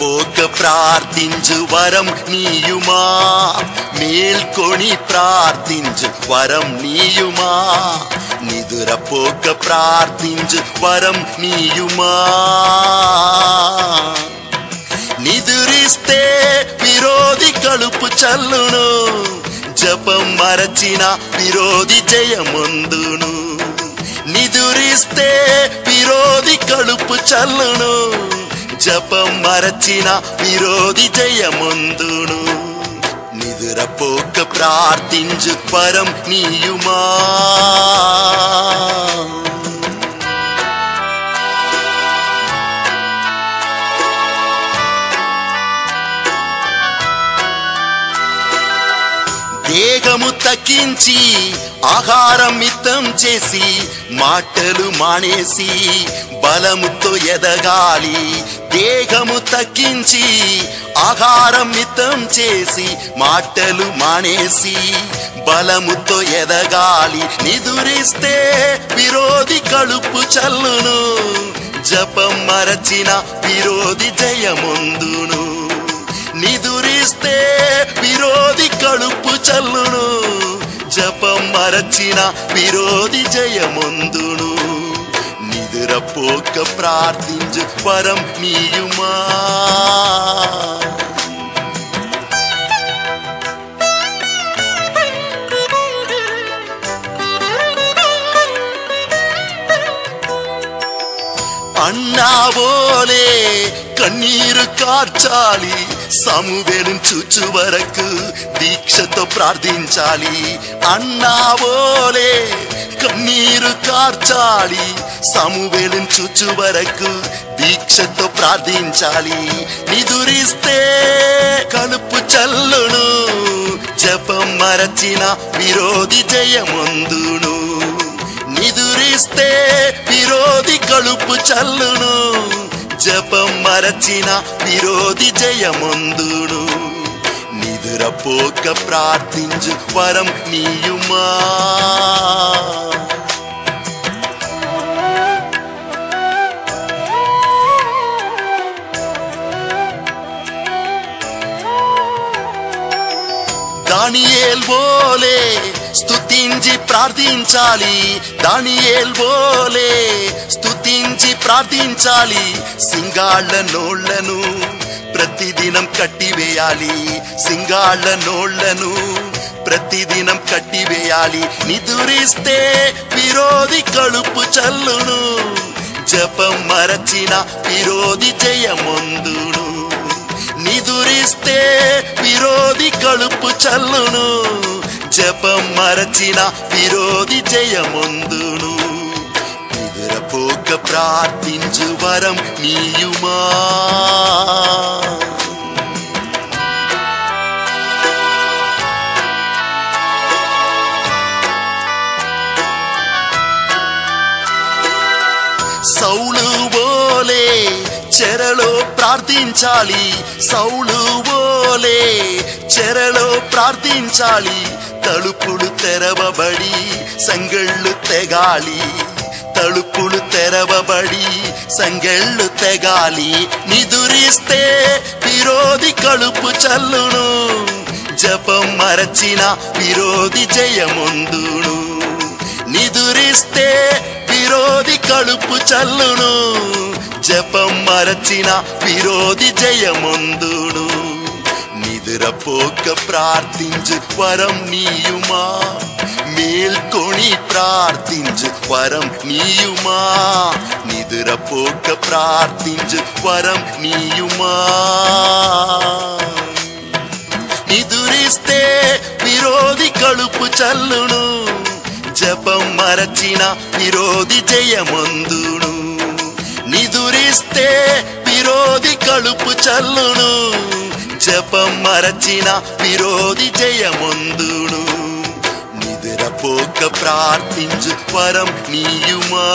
నిదురపోక ప్రార్థించు వరం నీయుమా. మేల్కొని ప్రార్థించు వరం నీయుమా. నిదురపోక ప్రార్థించు వరం నీయుమా. నిదురిస్తే విరోధి కలుపు చల్లును. జపం మరచిన విరోధి జయముందును. నిదురిస్తే విరోధి కలుపు చల్లును. జపం మరచిన విరోధి జయముందును. నిదురపోక ప్రార్థించు పరం నీయుమా. దేహము తగ్గించి ఆహారం మితం చేసి మాటలు మానేసి బలముతో ఎదగాలి. దేహము తగ్గించి ఆహారం మితం చేసి మాటలు మానేసి బలముతో ఎదగాలి. నిదురిస్తే విరోధి కలుపు చల్లును. జపం మరచిన విరోధి జయముందును. నిదు విరోధి కడుపు చల్లును. జపం మరచిన విరోధి జయముందును. నిదురపోక ప్రార్థించు వరం నీయుమా. అన్నావోలే కన్నీరు కార్చాలి. సమువేలు చూచు వరకు దీక్షతో ప్రార్థించాలి. అన్నావోలే కన్నీరు కార్చాలి. సమువేలు చూచు వరకు దీక్షతో ప్రార్థించాలి. నిదురిస్తే కలుపు చల్లును జపం మరచిన విరోధి జయముందును. నిదురిస్తే విరోధి కలుపు చల్లును జపం మరచిన విరోధి జయముందును. నిదురపోక ప్రార్థించు వరం నీయుమా. దానియేల్ బోలే స్తుతించి ప్రార్థించాలి దాని ఏల్వోలే స్తుతించి ప్రార్థించాలి సింగాళ్ళ నోళ్ళను ప్రతిదినం కట్టివేయాలి. సింగాళ్ళ నోళ్ళను ప్రతిదినం కట్టివేయాలి. నిదురిస్తే విరోధి కడుపు చల్లును. జపం మరచిన విరోధి జయముందును. నిదురిస్తే విరోధి కడుపు చల్లును. జపం మరచిన విరోధి జయముందును. నిదురపోక ప్రార్థించు వరం నీయుమా. సౌలు ఓలే చెరలో ప్రార్థించాలి. సౌలు పోలే చెరలో ప్రార్థించాలి. తలుపులు తెరవబడి సంగళ్ళు తెగాలి. తలుపులు తెరవబడి సంగళ్ళు తెగాలి. నిదురిస్తే విరోధి కలుపు చల్లును. జపం మరచిన విరోధి జయముందును. నిదురిస్తే విరోధి కలుపు చల్లును. జపం మరచిన విరోధి జయముందును. నిదురపోక ప్రార్థించు వరం నీయుమా. మేల్కొని ప్రార్థించు వరం నీయుమా. నిదురపోక ప్రార్థించు వరం నీయుమా. నిదురిస్తే విరోధి కడుపు చల్లును. జపం మరచిన విరోధి జయమందును. నిదురిస్తే విరోధి కడుపు చల్లును. జపం మరచిన విరోధి జయమందును నిదురపోక ప్రార్థించు వరం నీయుమా.